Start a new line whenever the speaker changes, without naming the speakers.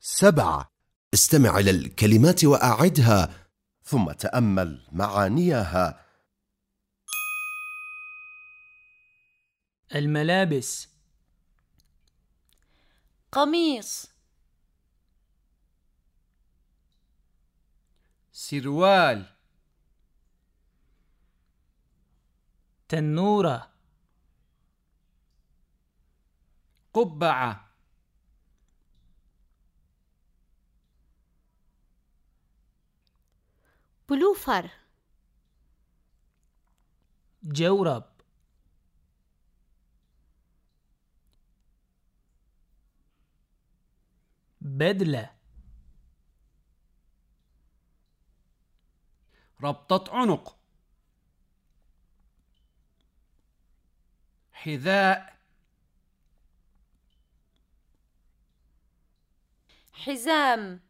سبعة.
استمع إلى الكلمات وأعدها
ثم تأمل معانيها.
الملابس.
قميص.
سروال.
تنورة.
قبعة.
بلوفر.
جورب. بدلة.
ربطة عنق. حذاء.
حزام.